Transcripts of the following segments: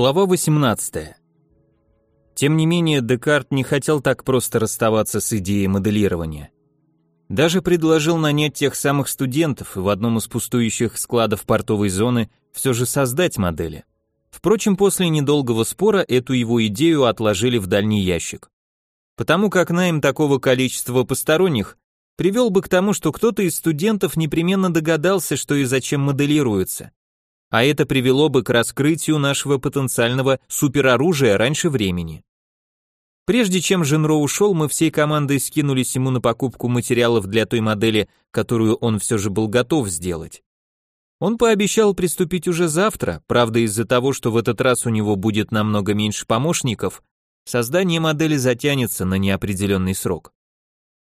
Глава 18. Тем не менее, Декарт не хотел так просто расставаться с идеей моделирования. Даже предложил нанять тех самых студентов и в одном из пустующих складов портовой зоны все же создать модели. Впрочем, после недолгого спора эту его идею отложили в дальний ящик. Потому как найм такого количества посторонних привел бы к тому, что кто-то из студентов непременно догадался, что и зачем моделируется а это привело бы к раскрытию нашего потенциального супероружия раньше времени. Прежде чем Женро ушел, мы всей командой скинулись ему на покупку материалов для той модели, которую он все же был готов сделать. Он пообещал приступить уже завтра, правда из-за того, что в этот раз у него будет намного меньше помощников, создание модели затянется на неопределенный срок.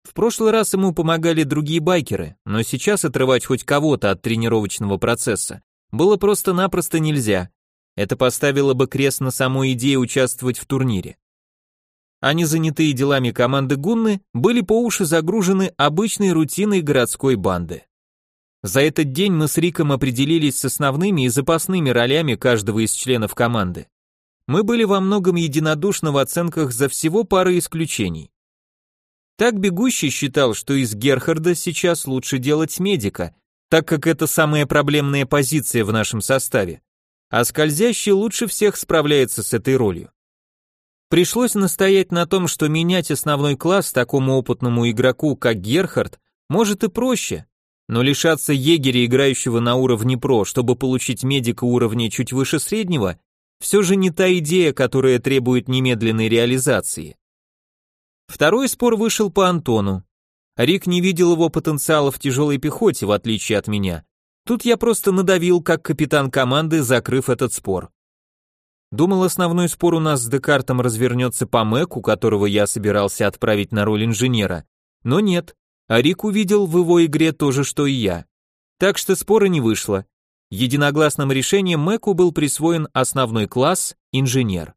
В прошлый раз ему помогали другие байкеры, но сейчас отрывать хоть кого-то от тренировочного процесса было просто-напросто нельзя. Это поставило бы крест на саму идею участвовать в турнире. Они, занятые делами команды Гунны, были по уши загружены обычной рутиной городской банды. За этот день мы с Риком определились с основными и запасными ролями каждого из членов команды. Мы были во многом единодушны в оценках за всего пары исключений. Так бегущий считал, что из Герхарда сейчас лучше делать медика, так как это самая проблемная позиция в нашем составе, а скользящий лучше всех справляется с этой ролью. Пришлось настоять на том, что менять основной класс такому опытному игроку, как Герхард, может и проще, но лишаться егеря, играющего на уровне про, чтобы получить медика уровня чуть выше среднего, все же не та идея, которая требует немедленной реализации. Второй спор вышел по Антону. Рик не видел его потенциала в тяжелой пехоте, в отличие от меня. Тут я просто надавил, как капитан команды, закрыв этот спор. Думал, основной спор у нас с Декартом развернется по Мэку, которого я собирался отправить на роль инженера. Но нет, а Рик увидел в его игре то же, что и я. Так что спора не вышло. Единогласным решением Мэку был присвоен основной класс инженер.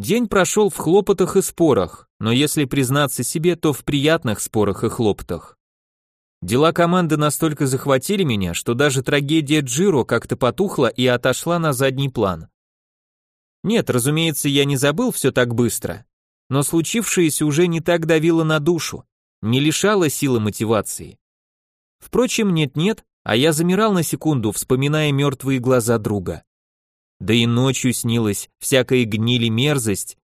День прошел в хлопотах и спорах, но если признаться себе, то в приятных спорах и хлопотах. Дела команды настолько захватили меня, что даже трагедия Джиро как-то потухла и отошла на задний план. Нет, разумеется, я не забыл все так быстро, но случившееся уже не так давило на душу, не лишало силы мотивации. Впрочем, нет-нет, а я замирал на секунду, вспоминая мертвые глаза друга. Да и ночью снилась всякая гнили мерзость.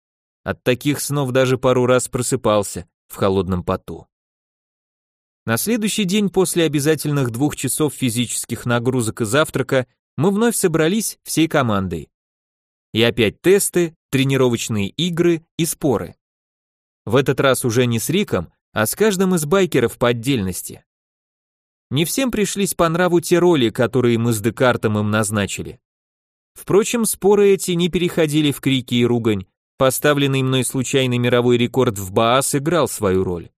От таких снов даже пару раз просыпался в холодном поту. На следующий день после обязательных двух часов физических нагрузок и завтрака мы вновь собрались всей командой. И опять тесты, тренировочные игры и споры. В этот раз уже не с Риком, а с каждым из байкеров по отдельности. Не всем пришлись по нраву те роли, которые мы с Декартом им назначили. Впрочем, споры эти не переходили в крики и ругань, поставленный мной случайный мировой рекорд в Баас играл свою роль.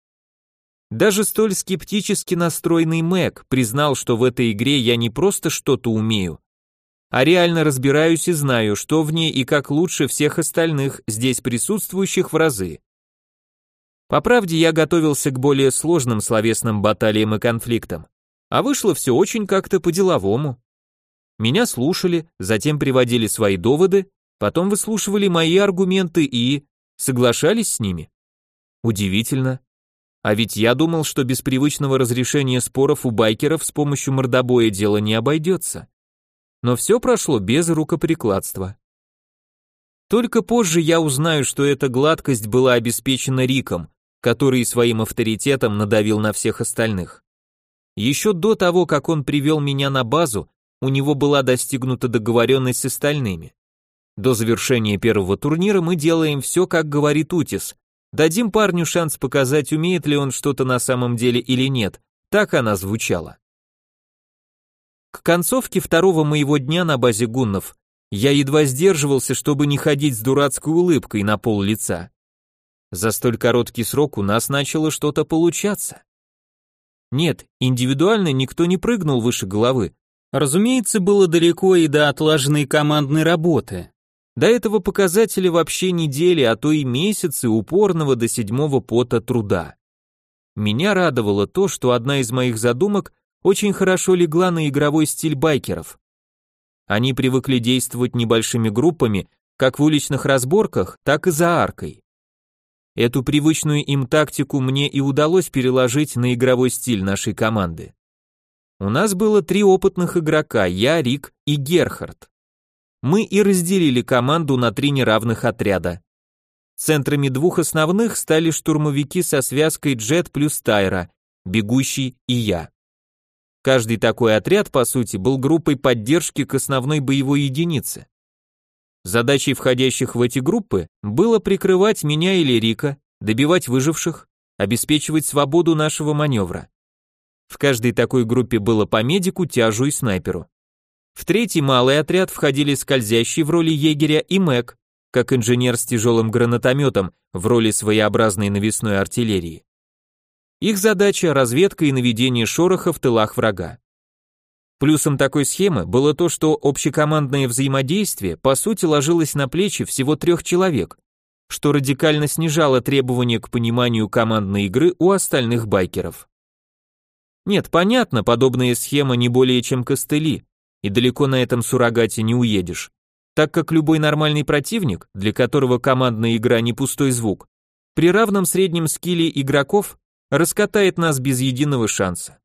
Даже столь скептически настроенный Мэг признал, что в этой игре я не просто что-то умею, а реально разбираюсь и знаю, что в ней и как лучше всех остальных здесь присутствующих в разы. По правде, я готовился к более сложным словесным баталиям и конфликтам, а вышло все очень как-то по-деловому. Меня слушали, затем приводили свои доводы, потом выслушивали мои аргументы и соглашались с ними. Удивительно. А ведь я думал, что без привычного разрешения споров у байкеров с помощью мордобоя дело не обойдется. Но все прошло без рукоприкладства. Только позже я узнаю, что эта гладкость была обеспечена Риком, который своим авторитетом надавил на всех остальных. Еще до того, как он привел меня на базу, у него была достигнута договоренность с остальными. До завершения первого турнира мы делаем все, как говорит Утис. Дадим парню шанс показать, умеет ли он что-то на самом деле или нет. Так она звучала. К концовке второго моего дня на базе гуннов я едва сдерживался, чтобы не ходить с дурацкой улыбкой на пол лица. За столь короткий срок у нас начало что-то получаться. Нет, индивидуально никто не прыгнул выше головы, Разумеется, было далеко и до отлаженной командной работы. До этого показателя вообще недели, а то и месяцы упорного до седьмого пота труда. Меня радовало то, что одна из моих задумок очень хорошо легла на игровой стиль байкеров. они привыкли действовать небольшими группами, как в уличных разборках, так и за аркой. Эту привычную им тактику мне и удалось переложить на игровой стиль нашей команды. У нас было три опытных игрока, я, Рик и Герхард. Мы и разделили команду на три неравных отряда. Центрами двух основных стали штурмовики со связкой Джет плюс Тайра, бегущий и я. Каждый такой отряд, по сути, был группой поддержки к основной боевой единице. Задачей входящих в эти группы было прикрывать меня или Рика, добивать выживших, обеспечивать свободу нашего маневра. В каждой такой группе было по медику, тяжу и снайперу. В третий малый отряд входили скользящий в роли егеря и Мэг, как инженер с тяжелым гранатометом в роли своеобразной навесной артиллерии. Их задача – разведка и наведение шороха в тылах врага. Плюсом такой схемы было то, что общекомандное взаимодействие по сути ложилось на плечи всего трех человек, что радикально снижало требования к пониманию командной игры у остальных байкеров. Нет, понятно, подобная схема не более чем костыли, и далеко на этом суррогате не уедешь, так как любой нормальный противник, для которого командная игра не пустой звук, при равном среднем скилле игроков раскатает нас без единого шанса.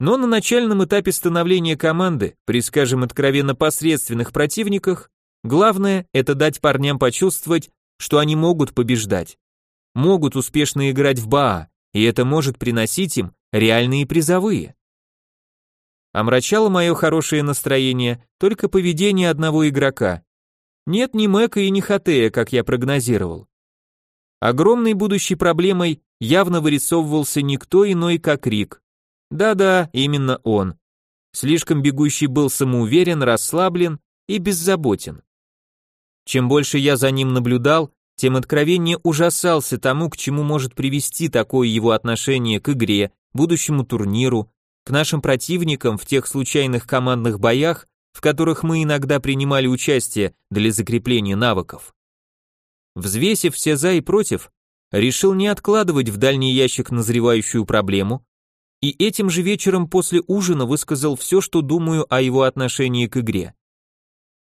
Но на начальном этапе становления команды, при, скажем, откровенно посредственных противниках, главное это дать парням почувствовать, что они могут побеждать, могут успешно играть в БАА, и это может приносить им реальные призовые. Омрачало мое хорошее настроение только поведение одного игрока. Нет ни Мэка и ни Хатея, как я прогнозировал. Огромной будущей проблемой явно вырисовывался никто иной, как Рик. Да-да, именно он. Слишком бегущий был самоуверен, расслаблен и беззаботен. Чем больше я за ним наблюдал, тем откровеннее ужасался тому, к чему может привести такое его отношение к игре, будущему турниру, к нашим противникам в тех случайных командных боях, в которых мы иногда принимали участие для закрепления навыков. Взвесив все за и против, решил не откладывать в дальний ящик назревающую проблему, и этим же вечером после ужина высказал все, что думаю о его отношении к игре.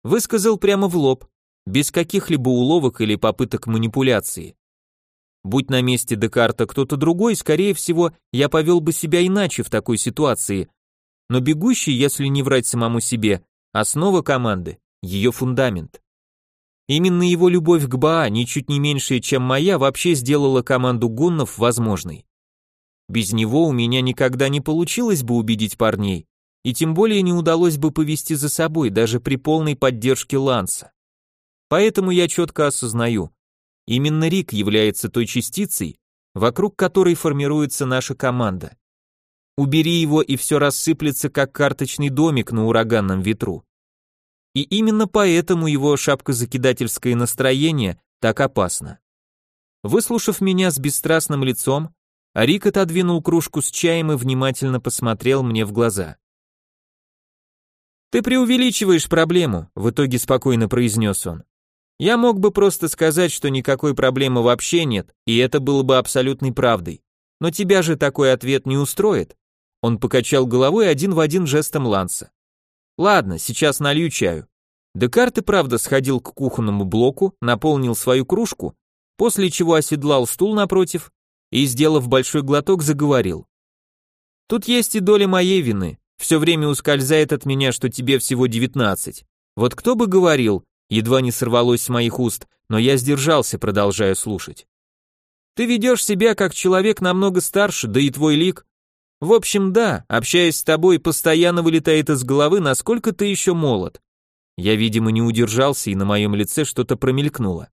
Высказал прямо в лоб, без каких-либо уловок или попыток манипуляции. Будь на месте Декарта кто-то другой, скорее всего, я повел бы себя иначе в такой ситуации. Но бегущий, если не врать самому себе, основа команды, ее фундамент. Именно его любовь к Баа, ничуть не меньшая, чем моя, вообще сделала команду гуннов возможной. Без него у меня никогда не получилось бы убедить парней, и тем более не удалось бы повести за собой даже при полной поддержке Ланса. Поэтому я четко осознаю, именно Рик является той частицей, вокруг которой формируется наша команда. Убери его, и все рассыплется, как карточный домик на ураганном ветру. И именно поэтому его шапкозакидательское настроение так опасно. Выслушав меня с бесстрастным лицом, Рик отодвинул кружку с чаем и внимательно посмотрел мне в глаза. «Ты преувеличиваешь проблему», — в итоге спокойно произнес он. «Я мог бы просто сказать, что никакой проблемы вообще нет, и это было бы абсолютной правдой. Но тебя же такой ответ не устроит». Он покачал головой один в один жестом Ланса. «Ладно, сейчас налью чаю». Декарт и правда сходил к кухонному блоку, наполнил свою кружку, после чего оседлал стул напротив и, сделав большой глоток, заговорил. «Тут есть и доля моей вины. Все время ускользает от меня, что тебе всего девятнадцать. Вот кто бы говорил, едва не сорвалось с моих уст, но я сдержался, продолжая слушать. Ты ведешь себя как человек намного старше, да и твой лик. В общем, да, общаясь с тобой, постоянно вылетает из головы, насколько ты еще молод. Я, видимо, не удержался, и на моем лице что-то промелькнуло.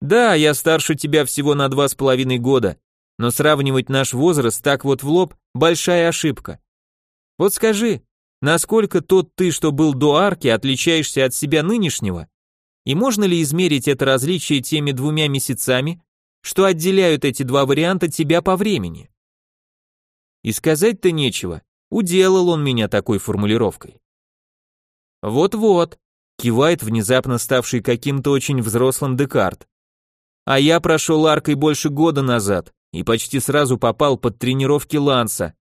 Да, я старше тебя всего на два с половиной года, но сравнивать наш возраст так вот в лоб – большая ошибка. Вот скажи, насколько тот ты, что был до арки, отличаешься от себя нынешнего? И можно ли измерить это различие теми двумя месяцами, что отделяют эти два варианта тебя по времени? И сказать-то нечего, уделал он меня такой формулировкой. Вот-вот, кивает внезапно ставший каким-то очень взрослым Декарт. А я прошел аркой больше года назад и почти сразу попал под тренировки Ланса.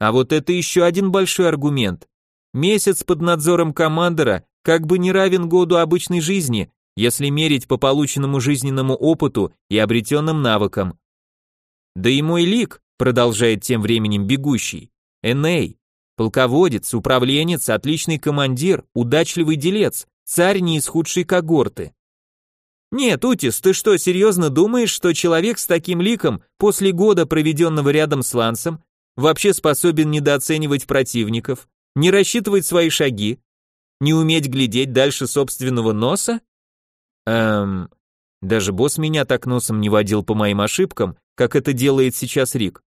А вот это еще один большой аргумент. Месяц под надзором командора как бы не равен году обычной жизни, если мерить по полученному жизненному опыту и обретенным навыкам. Да и мой лик, продолжает тем временем бегущий, Эней, полководец, управленец, отличный командир, удачливый делец, царь не из худшей когорты. Нет, Утис, ты что, серьезно думаешь, что человек с таким ликом после года, проведенного рядом с Лансом, вообще способен недооценивать противников, не рассчитывать свои шаги, не уметь глядеть дальше собственного носа? Эм, даже босс меня так носом не водил по моим ошибкам, как это делает сейчас Рик.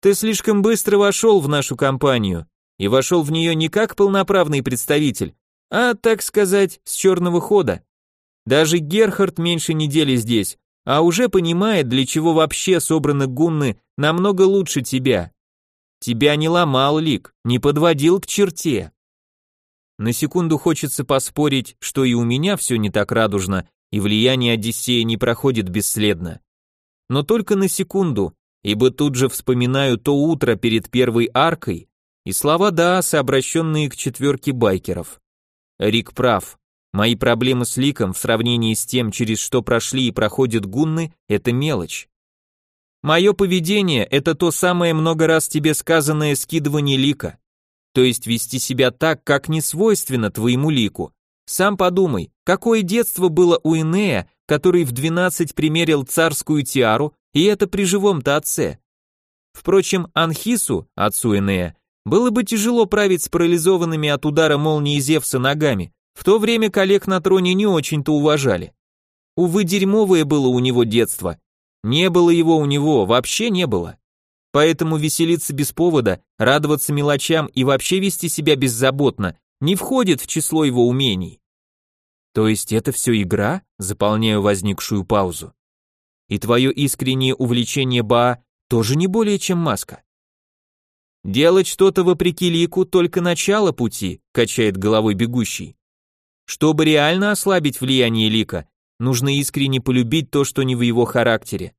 Ты слишком быстро вошел в нашу компанию, и вошел в нее не как полноправный представитель, а, так сказать, с черного хода. Даже Герхард меньше недели здесь, а уже понимает, для чего вообще собраны гунны намного лучше тебя. Тебя не ломал Лик, не подводил к черте. На секунду хочется поспорить, что и у меня все не так радужно, и влияние Одиссея не проходит бесследно. Но только на секунду, ибо тут же вспоминаю то утро перед первой аркой и слова Дааса, обращенные к четверке байкеров. Рик прав. Мои проблемы с ликом в сравнении с тем, через что прошли и проходят гунны, это мелочь. Мое поведение – это то самое много раз тебе сказанное скидывание лика. То есть вести себя так, как не свойственно твоему лику. Сам подумай, какое детство было у Инея, который в 12 примерил царскую тиару, и это при живом-то отце. Впрочем, Анхису, отцу Инея, было бы тяжело править с парализованными от удара молнии Зевса ногами, в то время коллег на троне не очень-то уважали. Увы, дерьмовое было у него детство, не было его у него, вообще не было. Поэтому веселиться без повода, радоваться мелочам и вообще вести себя беззаботно не входит в число его умений. То есть это все игра, заполняю возникшую паузу. И твое искреннее увлечение Ба тоже не более чем маска. Делать что-то вопреки лику только начало пути, качает головой бегущий. Чтобы реально ослабить влияние лика, нужно искренне полюбить то, что не в его характере.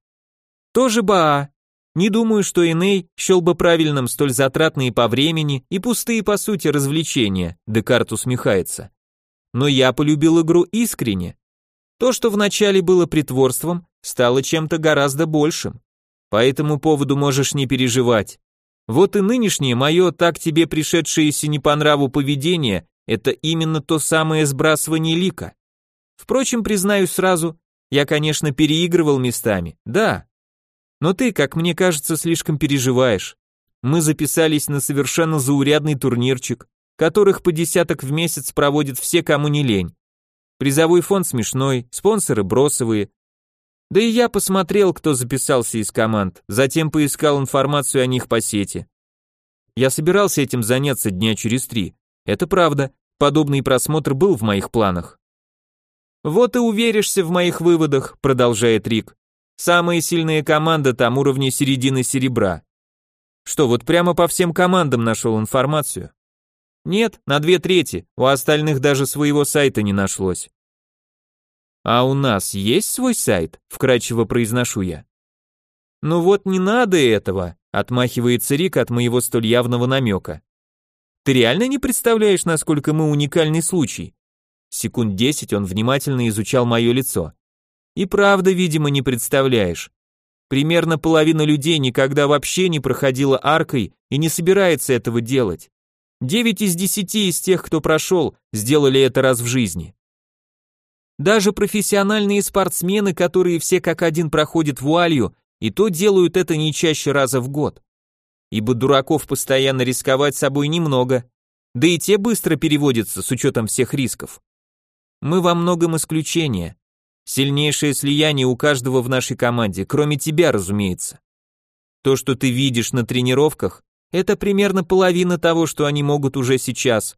Тоже Баа. Не думаю, что Эней счел бы правильным столь затратные по времени и пустые по сути развлечения, Декарт усмехается. Но я полюбил игру искренне. То, что вначале было притворством, стало чем-то гораздо большим. По этому поводу можешь не переживать. Вот и нынешнее мое так тебе пришедшееся не по нраву поведение, это именно то самое сбрасывание лика. Впрочем, признаюсь сразу, я, конечно, переигрывал местами, да. Но ты, как мне кажется, слишком переживаешь. Мы записались на совершенно заурядный турнирчик, которых по десяток в месяц проводят все, кому не лень. Призовой фонд смешной, спонсоры бросовые. Да и я посмотрел, кто записался из команд, затем поискал информацию о них по сети. Я собирался этим заняться дня через три. Это правда, подобный просмотр был в моих планах. Вот и уверишься в моих выводах, продолжает Рик. Самая сильная команда там уровня середины серебра. Что, вот прямо по всем командам нашел информацию? Нет, на две трети, у остальных даже своего сайта не нашлось. А у нас есть свой сайт? Вкратчиво произношу я. Ну вот не надо этого, отмахивается Рик от моего столь явного намека. Ты реально не представляешь, насколько мы уникальный случай? Секунд десять он внимательно изучал мое лицо. И правда, видимо, не представляешь. Примерно половина людей никогда вообще не проходила аркой и не собирается этого делать. Девять из десяти из тех, кто прошел, сделали это раз в жизни. Даже профессиональные спортсмены, которые все как один проходят вуалью, и то делают это не чаще раза в год. Ибо дураков постоянно рисковать собой немного, да и те быстро переводятся с учетом всех рисков. Мы во многом исключение. Сильнейшее слияние у каждого в нашей команде, кроме тебя, разумеется. То, что ты видишь на тренировках, это примерно половина того, что они могут уже сейчас.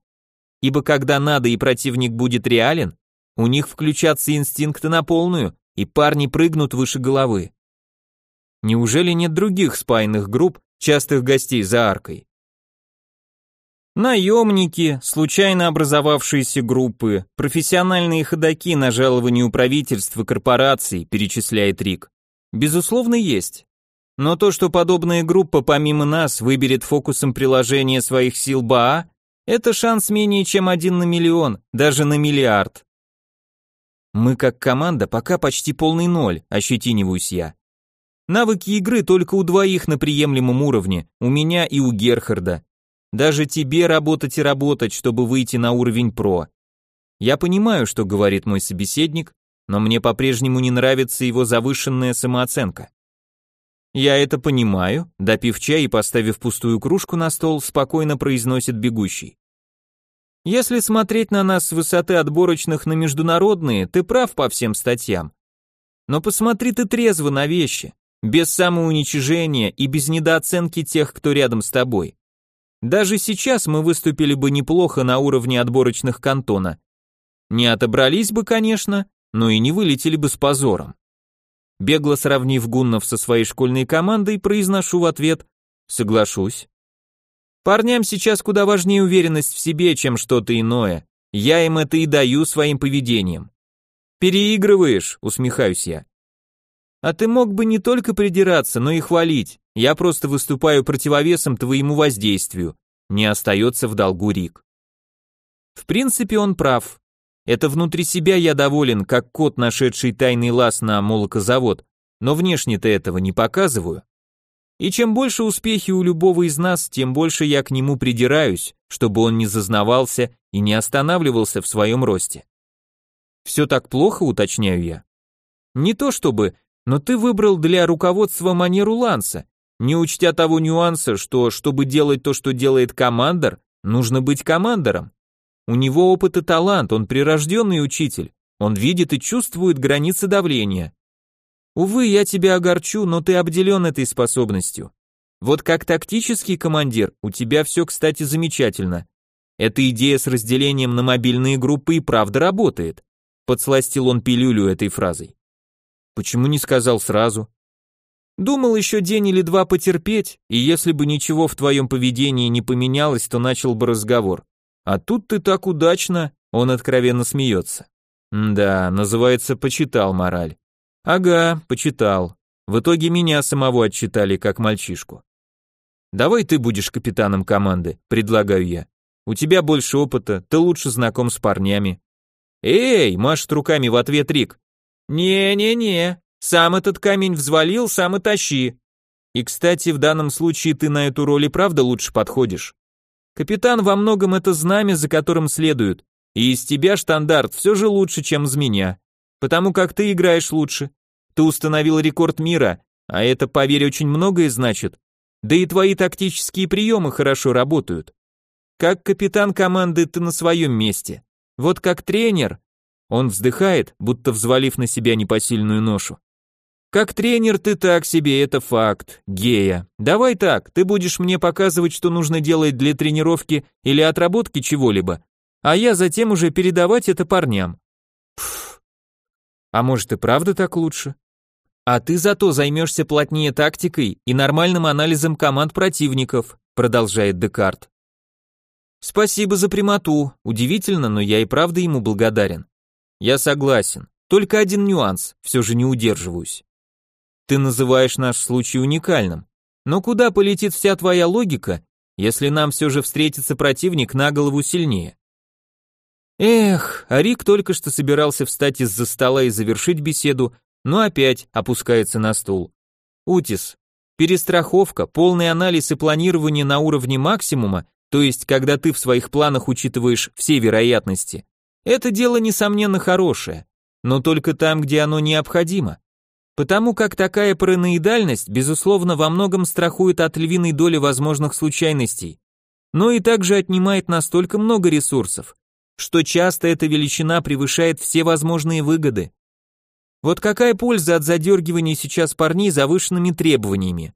Ибо когда надо и противник будет реален, у них включатся инстинкты на полную, и парни прыгнут выше головы. Неужели нет других спайных групп, частых гостей за аркой? Наемники, случайно образовавшиеся группы, профессиональные ходаки на жалование у правительства, корпораций, перечисляет Рик. Безусловно, есть. Но то, что подобная группа помимо нас выберет фокусом приложения своих сил БАА, Это шанс менее чем один на миллион, даже на миллиард. Мы как команда пока почти полный ноль, ощетиниваюсь я. Навыки игры только у двоих на приемлемом уровне, у меня и у Герхарда. Даже тебе работать и работать, чтобы выйти на уровень про. Я понимаю, что говорит мой собеседник, но мне по-прежнему не нравится его завышенная самооценка. Я это понимаю, допив чай и поставив пустую кружку на стол, спокойно произносит бегущий. Если смотреть на нас с высоты отборочных на международные, ты прав по всем статьям. Но посмотри ты трезво на вещи, без самоуничижения и без недооценки тех, кто рядом с тобой. Даже сейчас мы выступили бы неплохо на уровне отборочных кантона. Не отобрались бы, конечно, но и не вылетели бы с позором. Бегло сравнив гуннов со своей школьной командой, произношу в ответ «Соглашусь». Парням сейчас куда важнее уверенность в себе, чем что-то иное. Я им это и даю своим поведением. Переигрываешь, усмехаюсь я. А ты мог бы не только придираться, но и хвалить. Я просто выступаю противовесом твоему воздействию. Не остается в долгу Рик. В принципе, он прав. Это внутри себя я доволен, как кот, нашедший тайный лаз на молокозавод, но внешне-то этого не показываю. И чем больше успехи у любого из нас, тем больше я к нему придираюсь, чтобы он не зазнавался и не останавливался в своем росте. Все так плохо, уточняю я. Не то чтобы, но ты выбрал для руководства манеру Ланса, не учтя того нюанса, что, чтобы делать то, что делает командор, нужно быть командором. У него опыт и талант, он прирожденный учитель. Он видит и чувствует границы давления. Увы, я тебя огорчу, но ты обделен этой способностью. Вот как тактический командир, у тебя все, кстати, замечательно. Эта идея с разделением на мобильные группы и правда работает. Подсластил он пилюлю этой фразой. Почему не сказал сразу? Думал еще день или два потерпеть, и если бы ничего в твоем поведении не поменялось, то начал бы разговор. А тут ты так удачно, он откровенно смеется. Да, называется «почитал мораль». Ага, почитал. В итоге меня самого отчитали, как мальчишку. Давай ты будешь капитаном команды, предлагаю я. У тебя больше опыта, ты лучше знаком с парнями. Эй, машет руками в ответ Рик. Не-не-не, сам этот камень взвалил, сам и тащи. И, кстати, в данном случае ты на эту роль и правда лучше подходишь. Капитан во многом это знамя, за которым следует, и из тебя штандарт все же лучше, чем из меня, потому как ты играешь лучше. Ты установил рекорд мира, а это, поверь, очень многое значит. Да и твои тактические приемы хорошо работают. Как капитан команды ты на своем месте. Вот как тренер. Он вздыхает, будто взвалив на себя непосильную ношу. Как тренер ты так себе, это факт, гея. Давай так, ты будешь мне показывать, что нужно делать для тренировки или отработки чего-либо, а я затем уже передавать это парням. Пф. А может и правда так лучше? А ты зато займешься плотнее тактикой и нормальным анализом команд противников, продолжает Декарт. Спасибо за прямоту, удивительно, но я и правда ему благодарен. Я согласен, только один нюанс, все же не удерживаюсь. Ты называешь наш случай уникальным. Но куда полетит вся твоя логика, если нам все же встретится противник на голову сильнее? Эх, Арик только что собирался встать из-за стола и завершить беседу, но опять опускается на стул. Утис, перестраховка, полный анализ и планирование на уровне максимума, то есть когда ты в своих планах учитываешь все вероятности, это дело несомненно хорошее, но только там, где оно необходимо. Потому как такая параноидальность, безусловно, во многом страхует от львиной доли возможных случайностей, но и также отнимает настолько много ресурсов, что часто эта величина превышает все возможные выгоды. Вот какая польза от задергивания сейчас парней завышенными требованиями?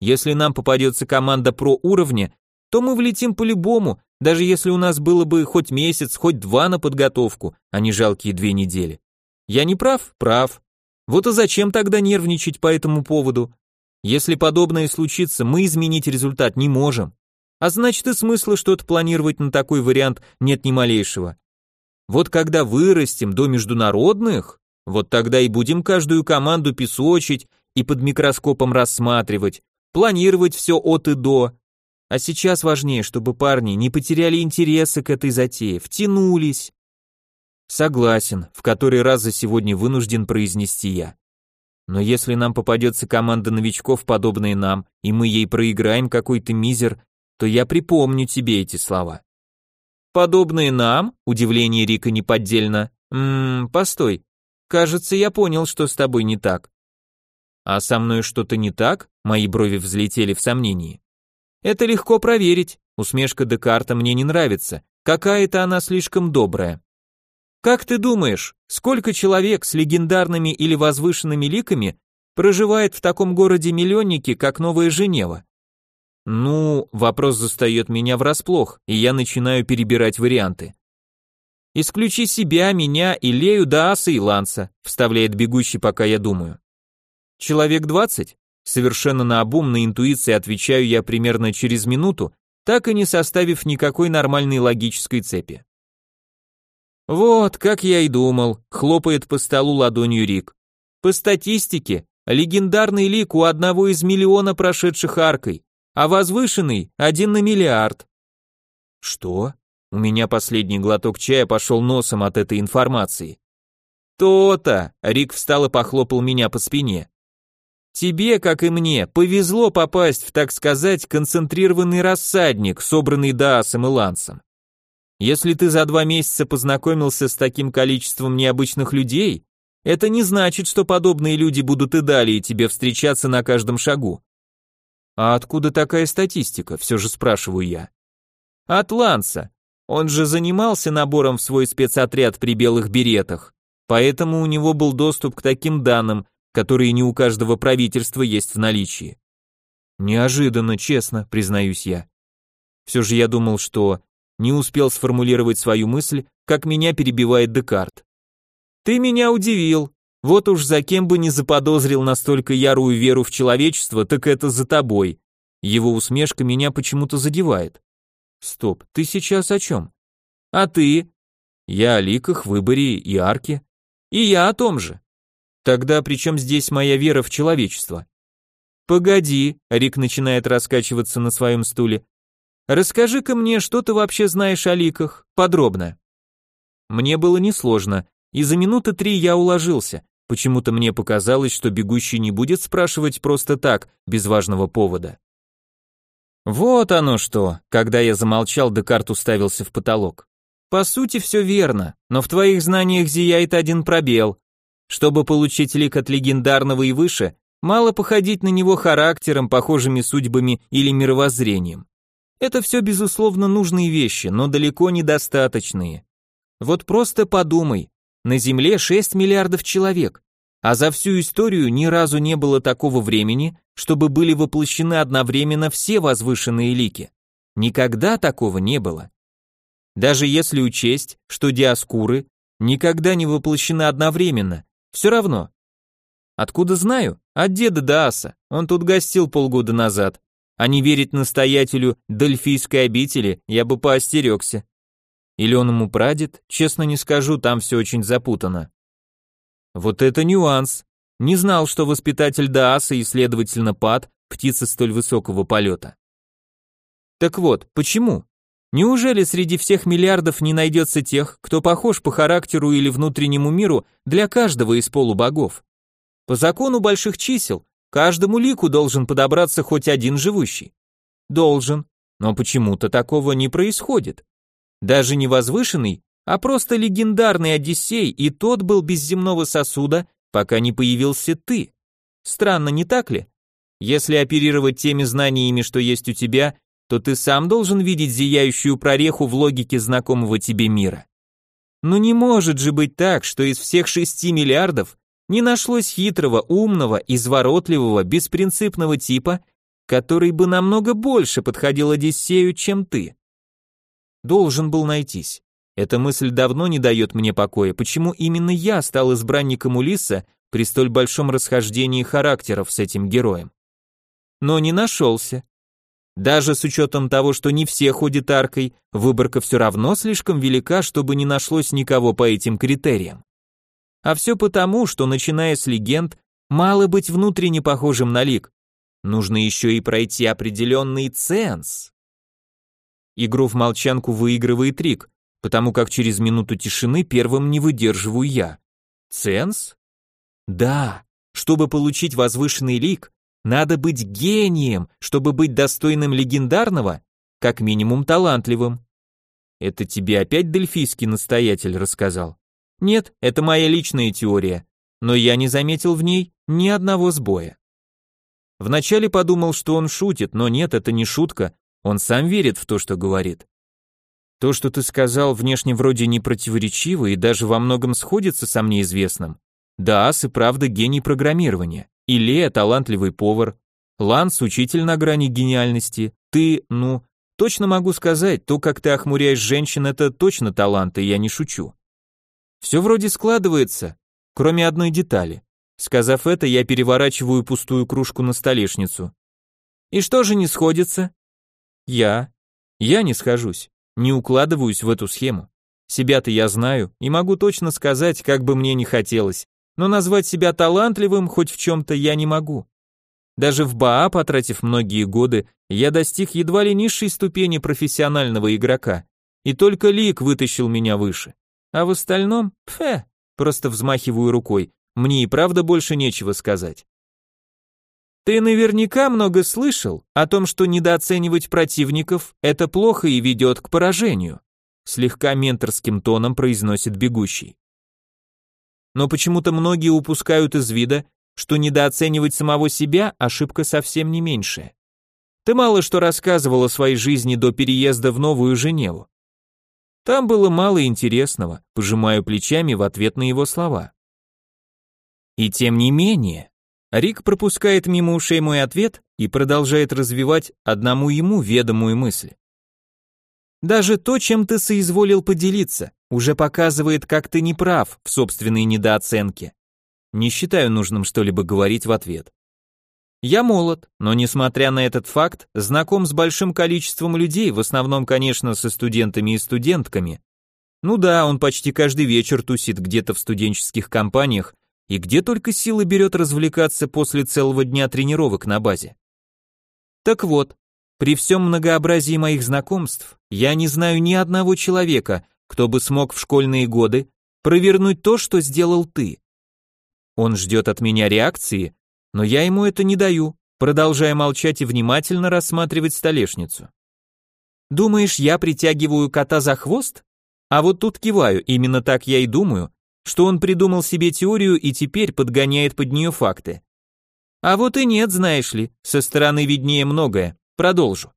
Если нам попадется команда про уровня, то мы влетим по-любому, даже если у нас было бы хоть месяц, хоть два на подготовку, а не жалкие две недели. Я не прав? Прав. Вот и зачем тогда нервничать по этому поводу? Если подобное случится, мы изменить результат не можем. А значит и смысла что-то планировать на такой вариант нет ни малейшего. Вот когда вырастем до международных, вот тогда и будем каждую команду песочить и под микроскопом рассматривать, планировать все от и до. А сейчас важнее, чтобы парни не потеряли интереса к этой затее, втянулись. Согласен, в который раз за сегодня вынужден произнести я. Но если нам попадется команда новичков, подобная нам, и мы ей проиграем какой-то мизер, то я припомню тебе эти слова. Подобные нам? Удивление Рика неподдельно. Ммм, постой. Кажется, я понял, что с тобой не так. А со мной что-то не так? Мои брови взлетели в сомнении. Это легко проверить. Усмешка Декарта мне не нравится. Какая-то она слишком добрая. Как ты думаешь, сколько человек с легендарными или возвышенными ликами проживает в таком городе-миллионнике, как Новая Женева? Ну, вопрос застает меня врасплох, и я начинаю перебирать варианты. Исключи себя, меня, Илею, Дааса и Ланса, вставляет бегущий, пока я думаю. Человек двадцать? Совершенно наобум на интуиции отвечаю я примерно через минуту, так и не составив никакой нормальной логической цепи. Вот, как я и думал, хлопает по столу ладонью Рик. По статистике, легендарный лик у одного из миллиона прошедших аркой, а возвышенный один на миллиард. Что? У меня последний глоток чая пошел носом от этой информации. То-то, Рик встал и похлопал меня по спине. Тебе, как и мне, повезло попасть в, так сказать, концентрированный рассадник, собранный Даасом и Лансом. Если ты за два месяца познакомился с таким количеством необычных людей, это не значит, что подобные люди будут и далее тебе встречаться на каждом шагу. А откуда такая статистика, все же спрашиваю я. От Ланса. Он же занимался набором в свой спецотряд при белых беретах, поэтому у него был доступ к таким данным, которые не у каждого правительства есть в наличии. Неожиданно, честно, признаюсь я. Все же я думал, что не успел сформулировать свою мысль, как меня перебивает Декарт. Ты меня удивил. Вот уж за кем бы не заподозрил настолько ярую веру в человечество, так это за тобой. Его усмешка меня почему-то задевает. Стоп, ты сейчас о чем? А ты? Я о ликах, выборе и арке. И я о том же. Тогда при чем здесь моя вера в человечество? Погоди, Рик начинает раскачиваться на своем стуле. Расскажи-ка мне, что ты вообще знаешь о ликах, подробно. Мне было несложно, и за минуты три я уложился. Почему-то мне показалось, что бегущий не будет спрашивать просто так, без важного повода. Вот оно что, когда я замолчал, Декарт уставился в потолок. По сути, все верно, но в твоих знаниях зияет один пробел. Чтобы получить лик от легендарного и выше, мало походить на него характером, похожими судьбами или мировоззрением. Это все, безусловно, нужные вещи, но далеко недостаточные. Вот просто подумай, на Земле 6 миллиардов человек, а за всю историю ни разу не было такого времени, чтобы были воплощены одновременно все возвышенные лики. Никогда такого не было. Даже если учесть, что диаскуры никогда не воплощены одновременно, все равно. Откуда знаю? От деда Дааса, он тут гостил полгода назад, а не верить настоятелю Дельфийской обители я бы поостерегся. Или он ему прадед, честно не скажу, там все очень запутано. Вот это нюанс. Не знал, что воспитатель Дааса и, следовательно, Пад – птица столь высокого полета. Так вот, почему? Неужели среди всех миллиардов не найдется тех, кто похож по характеру или внутреннему миру для каждого из полубогов? По закону больших чисел, Каждому лику должен подобраться хоть один живущий. Должен, но почему-то такого не происходит. Даже не возвышенный, а просто легендарный Одиссей, и тот был без земного сосуда, пока не появился ты. Странно, не так ли? Если оперировать теми знаниями, что есть у тебя, то ты сам должен видеть зияющую прореху в логике знакомого тебе мира. Но не может же быть так, что из всех шести миллиардов не нашлось хитрого, умного, изворотливого, беспринципного типа, который бы намного больше подходил Одиссею, чем ты. Должен был найтись. Эта мысль давно не дает мне покоя, почему именно я стал избранником Улиса при столь большом расхождении характеров с этим героем. Но не нашелся. Даже с учетом того, что не все ходят аркой, выборка все равно слишком велика, чтобы не нашлось никого по этим критериям. А все потому, что начиная с легенд, мало быть внутренне похожим на лик. Нужно еще и пройти определенный ценз. Игру в молчанку выигрывает Рик, потому как через минуту тишины первым не выдерживаю я. Ценс? Да, чтобы получить возвышенный лик, надо быть гением, чтобы быть достойным легендарного, как минимум талантливым. Это тебе опять дельфийский настоятель рассказал? Нет, это моя личная теория, но я не заметил в ней ни одного сбоя. Вначале подумал, что он шутит, но нет, это не шутка, он сам верит в то, что говорит. То, что ты сказал, внешне вроде не противоречиво и даже во многом сходится со мне известным. Да, Ас и правда гений программирования. Илея талантливый повар. Ланс учитель на грани гениальности. Ты, ну, точно могу сказать, то, как ты охмуряешь женщин, это точно талант, и я не шучу. Все вроде складывается, кроме одной детали. Сказав это, я переворачиваю пустую кружку на столешницу. И что же не сходится? Я. Я не схожусь. Не укладываюсь в эту схему. Себя-то я знаю и могу точно сказать, как бы мне не хотелось, но назвать себя талантливым хоть в чем-то я не могу. Даже в БАА, потратив многие годы, я достиг едва ли низшей ступени профессионального игрока, и только Лик вытащил меня выше. А в остальном, пфе, просто взмахиваю рукой, мне и правда больше нечего сказать. Ты наверняка много слышал о том, что недооценивать противников – это плохо и ведет к поражению, слегка менторским тоном произносит бегущий. Но почему-то многие упускают из вида, что недооценивать самого себя – ошибка совсем не меньшая. Ты мало что рассказывал о своей жизни до переезда в Новую Женеву. Там было мало интересного, пожимаю плечами в ответ на его слова. И тем не менее, Рик пропускает мимо ушей мой ответ и продолжает развивать одному ему ведомую мысль. Даже то, чем ты соизволил поделиться, уже показывает, как ты не прав в собственной недооценке. Не считаю нужным что-либо говорить в ответ. Я молод, но несмотря на этот факт, знаком с большим количеством людей, в основном, конечно, со студентами и студентками. Ну да, он почти каждый вечер тусит где-то в студенческих компаниях и где только силы берет развлекаться после целого дня тренировок на базе. Так вот, при всем многообразии моих знакомств, я не знаю ни одного человека, кто бы смог в школьные годы провернуть то, что сделал ты. Он ждет от меня реакции, но я ему это не даю, продолжая молчать и внимательно рассматривать столешницу. Думаешь, я притягиваю кота за хвост? А вот тут киваю, именно так я и думаю, что он придумал себе теорию и теперь подгоняет под нее факты. А вот и нет, знаешь ли, со стороны виднее многое. Продолжу.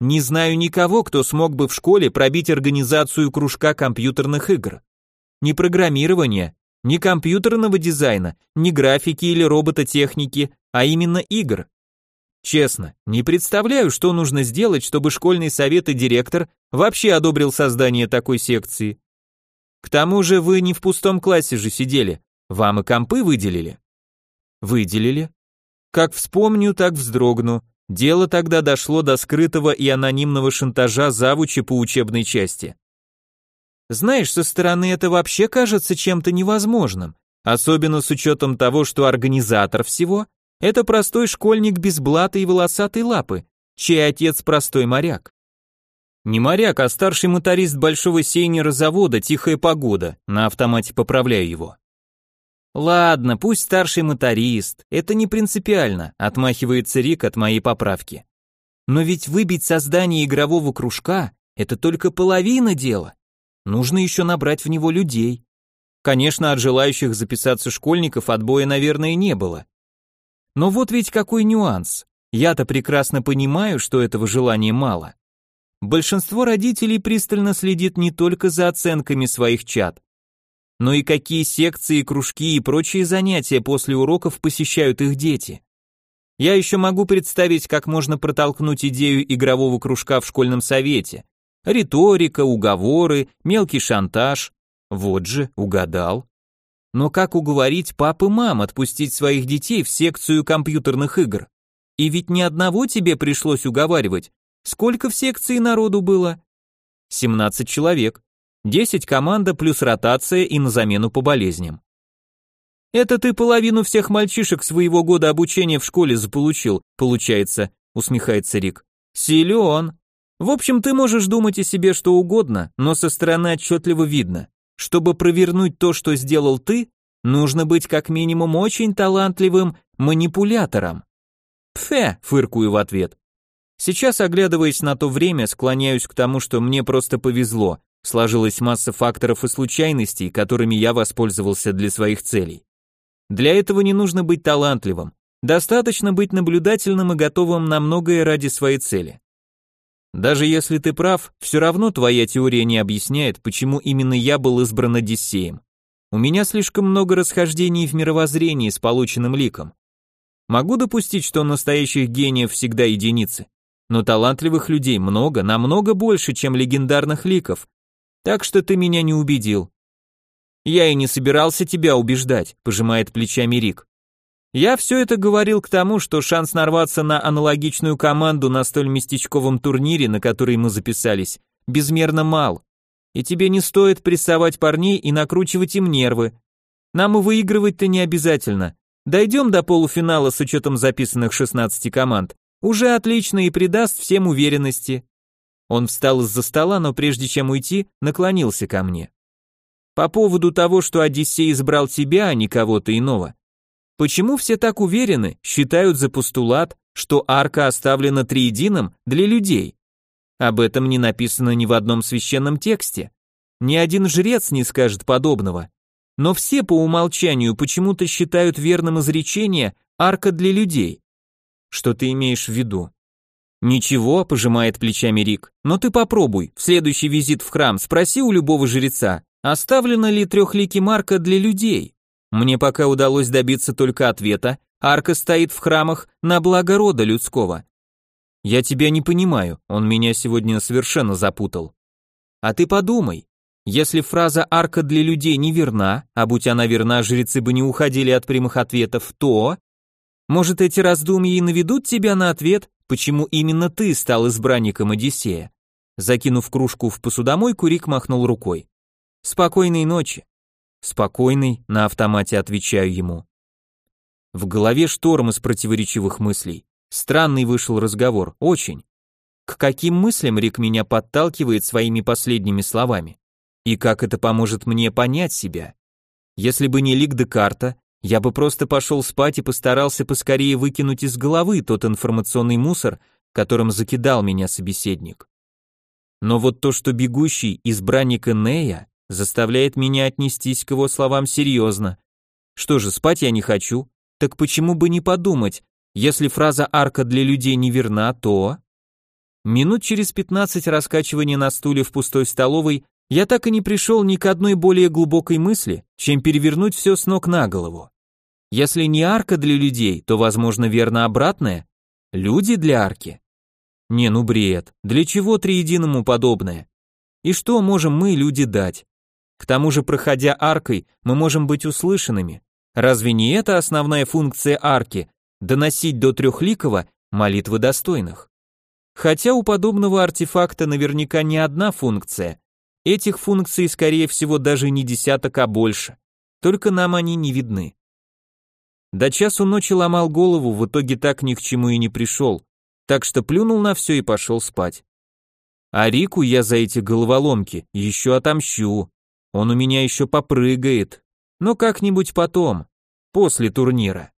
Не знаю никого, кто смог бы в школе пробить организацию кружка компьютерных игр. Ни программирования, ни компьютерного дизайна, ни графики или робототехники, а именно игр. Честно, не представляю, что нужно сделать, чтобы школьный совет и директор вообще одобрил создание такой секции. К тому же вы не в пустом классе же сидели, вам и компы выделили. Выделили. Как вспомню, так вздрогну. Дело тогда дошло до скрытого и анонимного шантажа завучи по учебной части. Знаешь, со стороны это вообще кажется чем-то невозможным, особенно с учетом того, что организатор всего – это простой школьник без блата и волосатой лапы, чей отец простой моряк. Не моряк, а старший моторист большого сейнера завода «Тихая погода», на автомате поправляю его. Ладно, пусть старший моторист, это не принципиально, отмахивается Рик от моей поправки. Но ведь выбить создание игрового кружка – это только половина дела. Нужно еще набрать в него людей. Конечно, от желающих записаться школьников отбоя, наверное, не было. Но вот ведь какой нюанс. Я-то прекрасно понимаю, что этого желания мало. Большинство родителей пристально следит не только за оценками своих чад, но и какие секции, кружки и прочие занятия после уроков посещают их дети. Я еще могу представить, как можно протолкнуть идею игрового кружка в школьном совете. Риторика, уговоры, мелкий шантаж. Вот же, угадал. Но как уговорить пап и мам отпустить своих детей в секцию компьютерных игр? И ведь ни одного тебе пришлось уговаривать, Сколько в секции народу было? 17 человек. 10 команда плюс ротация и на замену по болезням. Это ты половину всех мальчишек своего года обучения в школе заполучил, получается, усмехается Рик. Силен. В общем, ты можешь думать о себе что угодно, но со стороны отчетливо видно. Чтобы провернуть то, что сделал ты, нужно быть как минимум очень талантливым манипулятором. Пфе, фыркую в ответ. Сейчас, оглядываясь на то время, склоняюсь к тому, что мне просто повезло, сложилась масса факторов и случайностей, которыми я воспользовался для своих целей. Для этого не нужно быть талантливым, достаточно быть наблюдательным и готовым на многое ради своей цели. Даже если ты прав, все равно твоя теория не объясняет, почему именно я был избран Одиссеем. У меня слишком много расхождений в мировоззрении с полученным ликом. Могу допустить, что настоящих гениев всегда единицы, но талантливых людей много, намного больше, чем легендарных ликов. Так что ты меня не убедил. Я и не собирался тебя убеждать, пожимает плечами Рик. Я все это говорил к тому, что шанс нарваться на аналогичную команду на столь местечковом турнире, на который мы записались, безмерно мал. И тебе не стоит прессовать парней и накручивать им нервы. Нам и выигрывать-то не обязательно. Дойдем до полуфинала с учетом записанных 16 команд. Уже отлично и придаст всем уверенности. Он встал из-за стола, но прежде чем уйти, наклонился ко мне. По поводу того, что Одиссей избрал тебя, а не кого-то иного, Почему все так уверены, считают за постулат, что арка оставлена триединым для людей? Об этом не написано ни в одном священном тексте. Ни один жрец не скажет подобного. Но все по умолчанию почему-то считают верным изречение «арка для людей». Что ты имеешь в виду? Ничего, пожимает плечами Рик, но ты попробуй, в следующий визит в храм спроси у любого жреца, оставлена ли трехликий марка для людей. Мне пока удалось добиться только ответа, арка стоит в храмах на благо рода людского. Я тебя не понимаю, он меня сегодня совершенно запутал. А ты подумай, если фраза «арка для людей» не верна, а будь она верна, жрецы бы не уходили от прямых ответов, то... Может, эти раздумья и наведут тебя на ответ, почему именно ты стал избранником Одиссея? Закинув кружку в посудомойку, Рик махнул рукой. Спокойной ночи. Спокойный, на автомате отвечаю ему. В голове шторм из противоречивых мыслей. Странный вышел разговор, очень. К каким мыслям Рик меня подталкивает своими последними словами? И как это поможет мне понять себя? Если бы не лик Декарта, я бы просто пошел спать и постарался поскорее выкинуть из головы тот информационный мусор, которым закидал меня собеседник. Но вот то, что бегущий избранник Энея, заставляет меня отнестись к его словам серьезно. Что же, спать я не хочу, так почему бы не подумать, если фраза «арка для людей» не верна, то... Минут через пятнадцать раскачивания на стуле в пустой столовой я так и не пришел ни к одной более глубокой мысли, чем перевернуть все с ног на голову. Если не арка для людей, то, возможно, верно обратное. Люди для арки. Не, ну бред. Для чего триединому подобное? И что можем мы, люди, дать? К тому же, проходя аркой, мы можем быть услышанными. Разве не это основная функция арки – доносить до трехликого молитвы достойных? Хотя у подобного артефакта наверняка не одна функция. Этих функций, скорее всего, даже не десяток, а больше. Только нам они не видны. До часу ночи ломал голову, в итоге так ни к чему и не пришел, так что плюнул на все и пошел спать. А Рику я за эти головоломки еще отомщу. Он у меня еще попрыгает, но как-нибудь потом, после турнира.